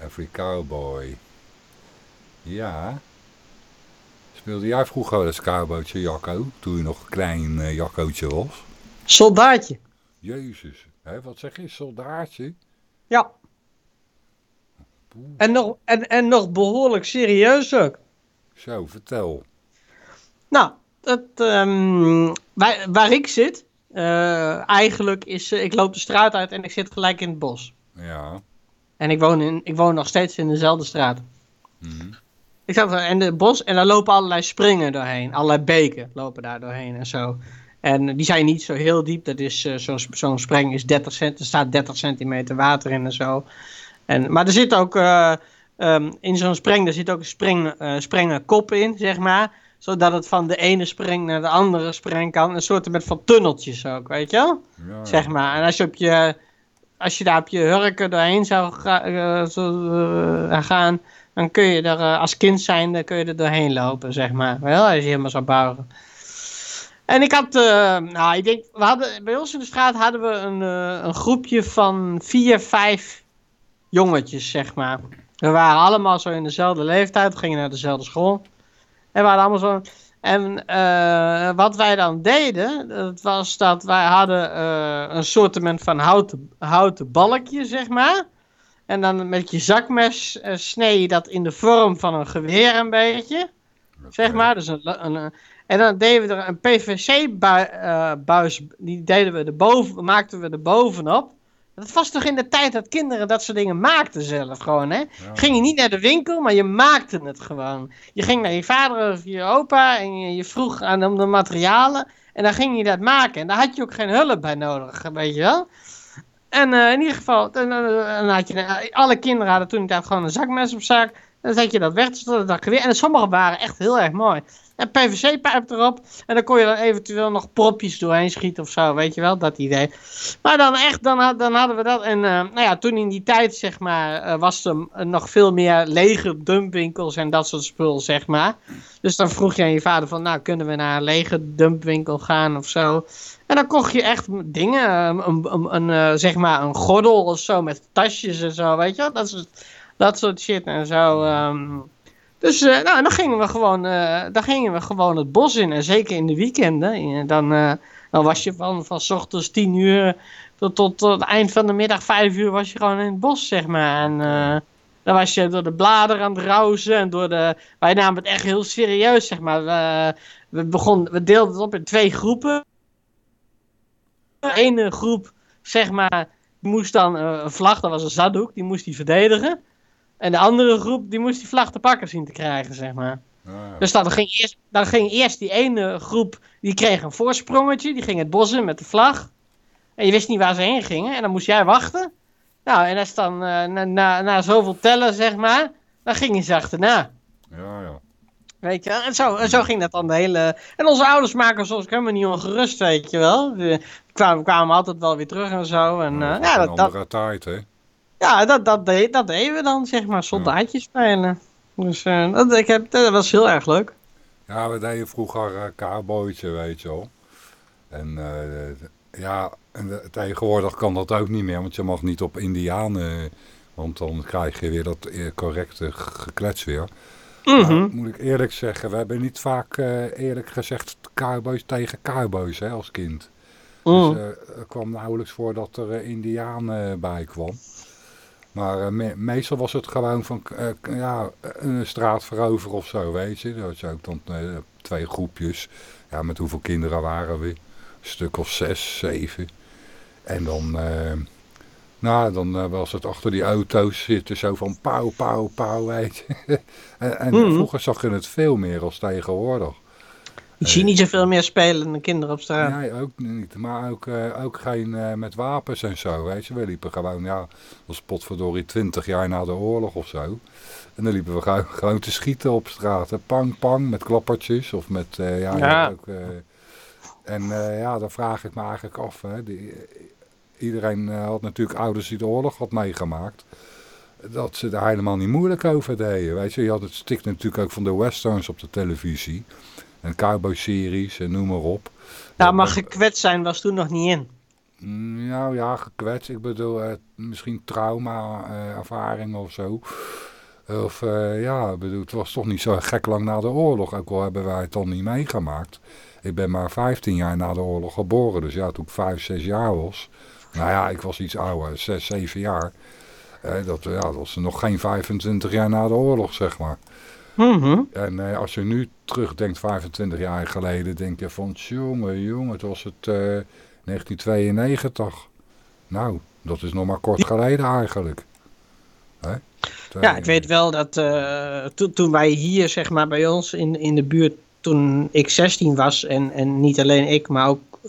Every Cowboy. Ja. Speelde jij vroeger wel eens cowboytje, Jacco? Toen je nog een klein uh, Jaccootje was? Soldaatje. Jezus. Hè, wat zeg je, soldaatje? Ja. En nog, en, en nog behoorlijk serieus ook. Zo, vertel. Nou, het, um, waar, waar ik zit, uh, eigenlijk is, uh, ik loop de straat uit en ik zit gelijk in het bos. Ja. En ik woon, in, ik woon nog steeds in dezelfde straat. Mm. Ik zat in het bos en daar lopen allerlei springen doorheen. Allerlei beken lopen daar doorheen en zo. En die zijn niet zo heel diep. Dat is, uh, zo'n zo spring is 30 cent, er staat 30 centimeter water in en zo. En, maar er zit ook, um, in zo'n spring, er zit ook een spring, springen kop in, zeg maar zodat het van de ene spring naar de andere spring kan. Een soort met van tunneltjes ook, weet je wel? Ja. Zeg maar. En als je, op je, als je daar op je hurken doorheen zou uh, uh, gaan, dan kun je er uh, als kind zijnde kun je er doorheen lopen, zeg maar. Wel, als je helemaal zou bouwen. En ik had, nou, ik denk, we hadden, bij ons in de straat hadden we een, een groepje van vier, vijf jongetjes, zeg maar. We waren allemaal zo in dezelfde leeftijd, gingen naar dezelfde school. En we hadden allemaal zo. En uh, wat wij dan deden, dat was dat wij hadden uh, een soortement van houten, houten balkje, zeg maar. En dan met je zakmes uh, snee je dat in de vorm van een geweer een beetje. Zeg maar. Dus een, een, en dan deden we er een PVC-buis, die deden we erboven, maakten we er bovenop. Dat was toch in de tijd dat kinderen dat soort dingen maakten zelf gewoon, hè? Ging je niet naar de winkel, maar je maakte het gewoon. Je ging naar je vader of je opa en je, vroeg aan hem de materialen. En dan ging je dat maken. En daar had je ook geen hulp bij nodig, weet je wel? En in ieder geval, dan, had je, alle kinderen hadden toen tijd gewoon een zakmes op zak. Dan zet je dat weg, dat geweer. En sommige waren echt heel erg mooi. En PVC-pijp erop. En dan kon je dan eventueel nog propjes doorheen schieten of zo, weet je wel, dat idee. Maar dan echt, dan, dan hadden we dat. En uh, nou ja, toen in die tijd, zeg maar, uh, was er nog veel meer lege dumpwinkels en dat soort spul, zeg maar. Dus dan vroeg je aan je vader van, nou, kunnen we naar een lege dumpwinkel gaan of zo. En dan kocht je echt dingen, een, een, een, zeg maar een gordel of zo met tasjes en zo, weet je wel. Dat soort, dat soort shit en zo. Um, dus uh, nou, dan, gingen we gewoon, uh, dan gingen we gewoon het bos in. En zeker in de weekenden. Dan, uh, dan was je van, van s ochtends tien uur tot, tot, het eind van de middag vijf uur was je gewoon in het bos, zeg maar. En dan was je door de bladeren aan het rauzen. En door de, wij namen het echt heel serieus, zeg maar. We, we, begon, we deelden het op in twee groepen. De ene groep, zeg maar, moest dan een vlag, dat was een zaddoek, die moest die verdedigen. En de andere groep, die moest die vlag te pakken zien te krijgen, zeg maar. Ah, dus dan ging, eerst, dan ging eerst die ene groep, die kreeg een voorsprongetje. Die ging het bos in met de vlag. En je wist niet waar ze heen gingen. En dan moest jij wachten. Nou, en als dan uh, na, na, na zoveel tellen, zeg maar, dan gingen ze achterna. Ja, ja. Weet je wel? En zo, en zo ging dat dan de hele... En onze ouders maken soms helemaal niet ongerust, weet je wel. We kwamen, kwamen altijd wel weer terug en zo. En, uh, ja, dat, dat, andere tijd, hè? Ja, dat, dat, deed, dat deden we dan, zeg maar, soldaatjes spelen. Dus uh, dat, ik heb, dat was heel erg leuk. Ja, we deden vroeger uh, cowboytje, weet je wel. En uh, ja, en tegenwoordig kan dat ook niet meer, want je mag niet op indianen, want dan krijg je weer dat correcte geklets weer. Mm -hmm. moet ik eerlijk zeggen, we hebben niet vaak eerlijk gezegd cowboys tegen cowboys hè, als kind. Mm. Dus er kwam nauwelijks voor dat er indianen bij kwam. Maar uh, meestal was het gewoon van uh, ja, een straat veroveren of zo, weet je. Dat was ook dan uh, twee groepjes. Ja, met hoeveel kinderen waren we? Een stuk of zes, zeven. En dan, nou, dan was het achter die auto's zitten zo van pauw, pauw, pauw, weet je. en, en mm -hmm. vroeger zag je het veel meer als tegenwoordig. Ik zie niet zoveel meer spelende kinderen op straat. Nee, ook niet. Maar ook, uh, ook geen uh, met wapens en zo, weet je. We liepen gewoon, ja, als potverdorie 20 jaar na de oorlog of zo. En dan liepen we gewoon, gewoon te schieten op straat. Pang, pang, met klappertjes of met, uh, ja, ja. Ook, en ja, dan vraag ik me eigenlijk af, hè. Die, iedereen had natuurlijk ouders die de oorlog had meegemaakt. Dat ze daar helemaal niet moeilijk over deden, weet je. Je had het stik natuurlijk ook van de westerns op de televisie. En cowboy-series en noem maar op. Ja, maar gekwetst zijn was toen nog niet in. Nou ja, gekwetst. Ik bedoel, uh, misschien trauma-ervaring uh, of zo. Of uh, ja, bedoel, het was toch niet zo gek lang na de oorlog. Ook al hebben wij het dan niet meegemaakt. Ik ben maar 15 jaar na de oorlog geboren. Dus ja, toen ik 5, 6 jaar was. Nou ja, ik was iets ouder, 6, 7 jaar. dat, ja, dat was nog geen 25 jaar na de oorlog, zeg maar. Mm En uh, als je nu terugdenkt, 25 jaar geleden, denk je van, jongen, jongen, het was het uh, 1992. Nou, dat is nog maar kort geleden eigenlijk. Hè? Ja, ik weet wel dat uh, to toen wij hier, zeg maar, bij ons in, in de buurt, toen ik 16 was, en, en niet alleen ik, maar ook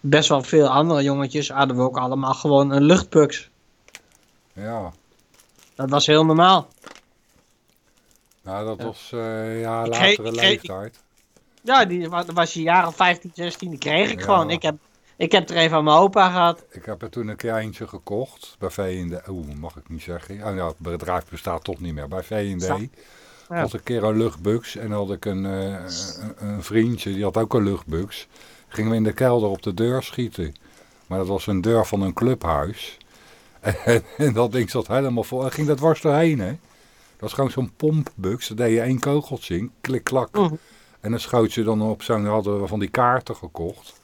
best wel veel andere jongetjes, hadden we ook allemaal gewoon een luchtbugs. Ja. Dat was heel normaal. Nou, dat was uh, ja, latere kreeg, leeftijd. Ja, die was je jaren 15, 16, die kreeg ik gewoon. Ik heb, ik heb er even aan mijn opa gehad. Ik heb er toen een keer eentje gekocht bij V&D. Oeh, mag ik niet zeggen. Oh ja, het bedrijf bestaat toch niet meer. Bij V&D ja. had een keer een luchtbux en had ik een, uh, een, een, vriendje, die had ook een luchtbux. Gingen we in de kelder op de deur schieten. Maar dat was een deur van een clubhuis. En, en dat ding zat helemaal vol. En ging dat dwars doorheen, hè. Dat was gewoon zo'n pompbux. Daar deed je één kogeltje in, klik, klak. Mhm. En dan schoot je dan op zo'n, hadden we van die kaarten gekocht.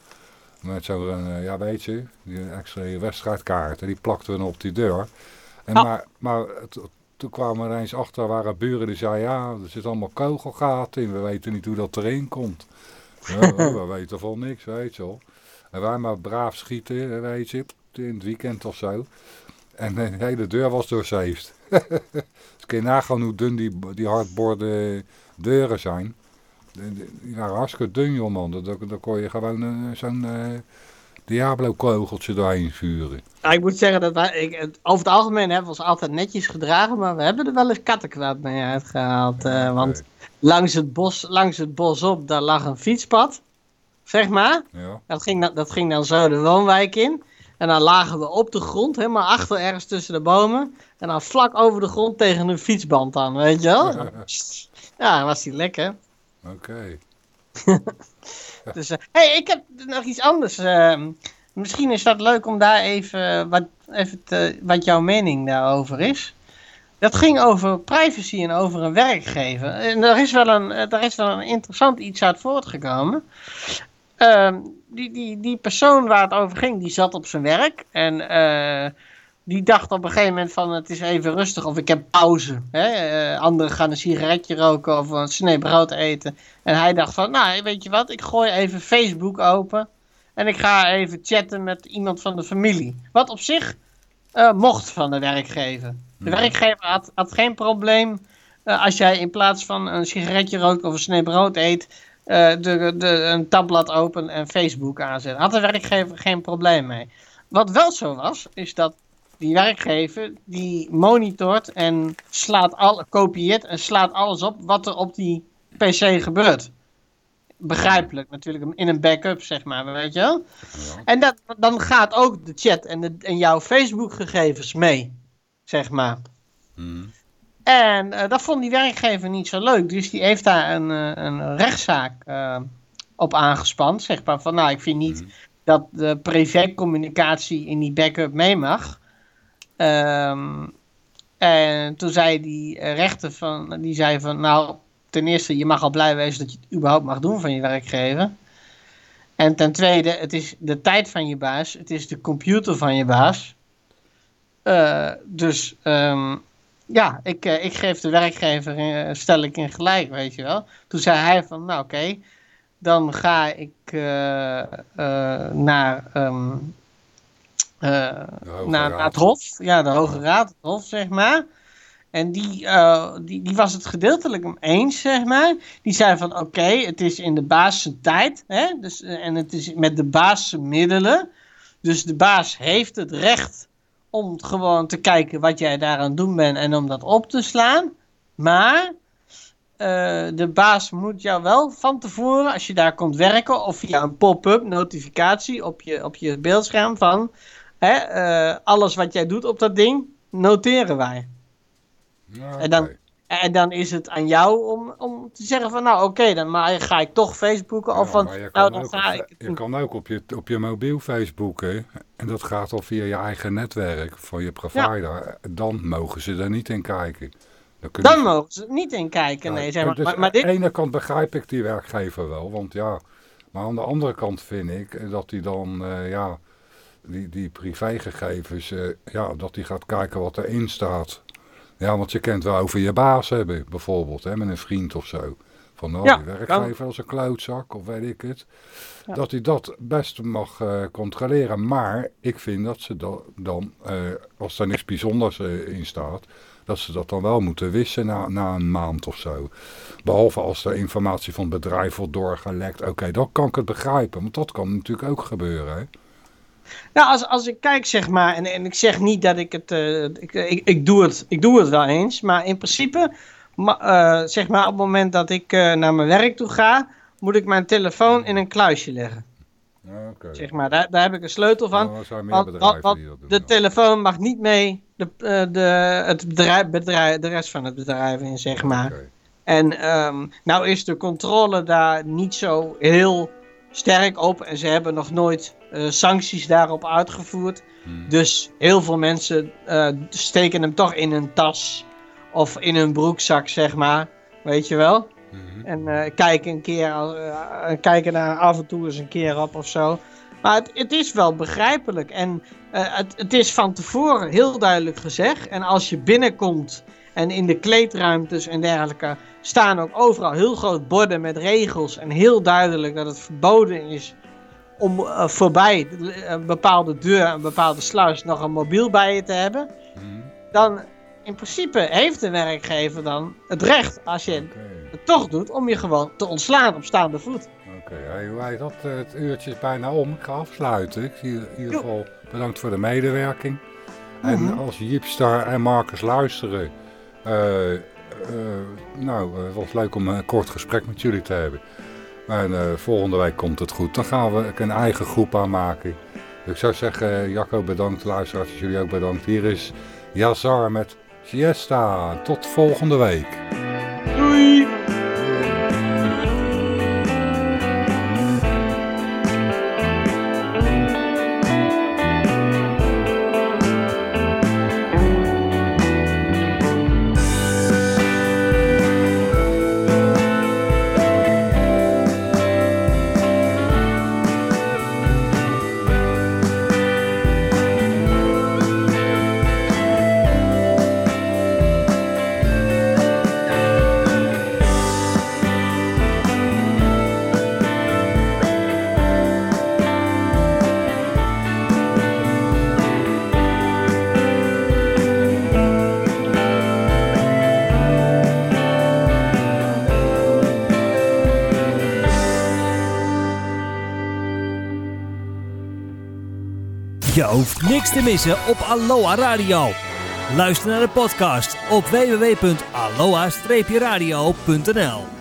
Met zo'n, uh, ja weet je, die extra wedstrijdkaarten. Die plakten we dan op die deur. En Maar, maar toen kwamen we er eens achter, waren buren die zeiden, ja, er zitten allemaal kogelgaten in. We weten niet hoe dat erin komt. ja, we weten van niks, weet je wel. En wij maar braaf schieten, weet je, in het weekend of zo. En de hele deur was doorzeefd. Dus kun je nagaan hoe dun die, die hardborden deuren zijn. Die waren hartstikke dun, joh man. Daar, kon je gewoon uh, zo'n uh, Diablo-kogeltje doorheen vuren. Ik moet zeggen dat wij, ik, over het algemeen hebben we ons altijd netjes gedragen, maar we hebben er wel eens kattenkwaad mee uitgehaald. Uh, want langs het, bos, langs het bos op, daar lag een fietspad, zeg maar. Ja. Dat, ging, dat ging dan zo de woonwijk in. En dan lagen we op de grond, helemaal achter ergens tussen de bomen. En dan vlak over de grond tegen een fietsband aan, weet je wel? ja, dan was die lekker. Oké. dus, uh, hey, ik heb nog iets anders. Uh, misschien is dat leuk om daar even, wat, even te, wat jouw mening daarover is. Dat ging over privacy en over een werkgever. En daar is wel een, daar is wel een interessant iets uit voortgekomen. Uh, die, die, die persoon waar het over ging, die zat op zijn werk. En uh, die dacht op een gegeven moment van het is even rustig of ik heb pauze. Hè? Uh, anderen gaan een sigaretje roken of een snee brood eten. En hij dacht van, nou weet je wat, ik gooi even Facebook open. En ik ga even chatten met iemand van de familie. Wat op zich uh, mocht van de werkgever. De werkgever had, had geen probleem als jij in plaats van een sigaretje roken of een snee brood eet de, de, een tabblad open en Facebook aanzetten. Had de werkgever geen probleem mee. Wat wel zo was, is dat die werkgever die monitort en slaat al, kopieert en slaat alles op wat er op die PC gebeurt. Begrijpelijk natuurlijk, in een backup zeg maar, weet je wel. En dat, dan gaat ook de chat en, de, en jouw Facebook gegevens mee, zeg maar. Hmm. En uh, dat vond die werkgever niet zo leuk. Dus die heeft daar een, uh, een rechtszaak uh, op aangespand. Zeg maar van, nou, ik vind niet mm. dat de privécommunicatie in die backup mee mag. Um, en toen zei die rechter van, die zei van, nou, ten eerste, je mag al blij wezen dat je het überhaupt mag doen van je werkgever. En ten tweede, het is de tijd van je baas, het is de computer van je baas. dus um, ja, ik, uh, ik geef de werkgever, uh, stel ik in gelijk, weet je wel. Toen zei hij van, nou oké, okay, dan ga ik uh, naar, um, naar, naar, het Hof, ja, de Hoge Raad, het Hof, zeg maar. En die, die, die was het gedeeltelijk eens, zeg maar. Die zei van, oké, okay, het is in de baas tijd, hè, dus, en het is met de baas middelen. Dus de baas heeft het recht om gewoon te kijken wat jij daar aan het doen bent en om dat op te slaan. Maar uh, de baas moet jou wel van tevoren, als je daar komt werken, of via een pop-up notificatie op je, op je beeldscherm van hè, uh, alles wat jij doet op dat ding, noteren wij. Ja, en dan, en dan is het aan jou om, om te zeggen van, nou oké, dan maar ga ik toch Facebooken. of van, nou dan ga ik... Je kan ook op je, op je mobiel Facebooken. En dat gaat al via je eigen netwerk van je provider. Dan mogen ze er niet in kijken. Dan, dan mogen ze er niet in kijken, nee. Zeg maar. Dus maar, maar dit... Aan de ene kant begrijp ik die werkgever wel, want ja... Maar aan de andere kant vind ik dat hij dan, uh, ja, die, die privégegevens, uh, ja, dat hij gaat kijken wat erin staat. Ja, want je kent wel over je baas hebben, bijvoorbeeld, hè, met een vriend of zo. Van nou, die werkgever als een klootzak, of weet ik het. Dat hij dat best mag uh, controleren. Maar ik vind dat ze dat dan, uh, als er niks bijzonders uh, in staat, dat ze dat dan wel moeten wissen na, na een maand of zo. Behalve als er informatie van het bedrijf wordt doorgelekt. Oké, okay, dan kan ik het begrijpen, want dat kan natuurlijk ook gebeuren, hè. Nou, als, als ik kijk, zeg maar, en, en ik zeg niet dat ik het, uh, ik, ik, ik, doe het, ik doe het wel eens, maar in principe, ma, uh, zeg maar, op het moment dat ik uh, naar mijn werk toe ga, moet ik mijn telefoon in een kluisje leggen. Okay. Zeg maar, daar, daar heb ik een sleutel van. want, want, want de telefoon mag niet mee de, de, het bedrijf, bedrijf, de rest van het bedrijf in, zeg maar. Okay. En um, nou is de controle daar niet zo heel sterk op en ze hebben nog nooit uh, sancties daarop uitgevoerd. Hmm. Dus heel veel mensen uh, steken hem toch in hun tas of in hun broekzak, zeg maar. Weet je wel? Hmm. En uh, kijken een keer, kijken daar af en toe eens een keer op of zo. Maar het, het is wel begrijpelijk. En het, het is van tevoren heel duidelijk gezegd. En als je binnenkomt en in de kleedruimtes en dergelijke staan ook overal heel groot borden met regels. En heel duidelijk dat het verboden is om uh, voorbij een bepaalde deur, een bepaalde sluis nog een mobiel bij je te hebben. Hmm. Dan in principe heeft de werkgever dan het recht, als je okay. het toch doet, om je gewoon te ontslaan op staande voet. Okay, wij dat, het uurtje is bijna om. Ik ga afsluiten. Ik zie in ieder geval bedankt voor de medewerking. En mhm. als Jeepstar en Marcus luisteren... Uh, uh, nou, het was leuk om een kort gesprek met jullie te hebben. En volgende week komt het goed. Dan gaan we een eigen groep aanmaken. Ik zou zeggen, Jacco bedankt, luisteraars, jullie ook bedankt. Hier is Yazar met Siesta. Tot volgende week. Doei! Missen op Aloha Radio. Luister naar de podcast op www.aloha-radio.nl